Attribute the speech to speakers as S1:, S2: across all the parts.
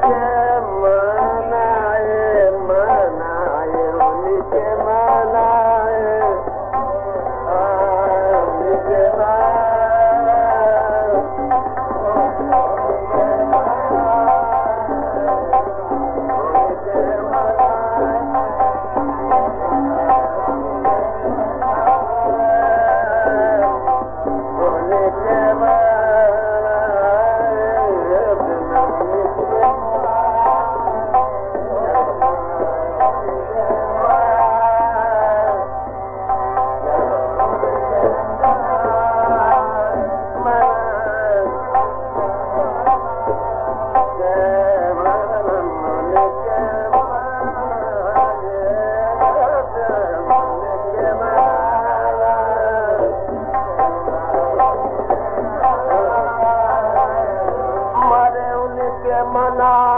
S1: can learn. Ramana.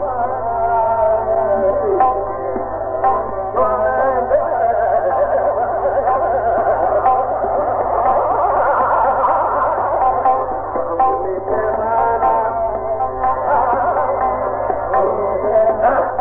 S1: earth.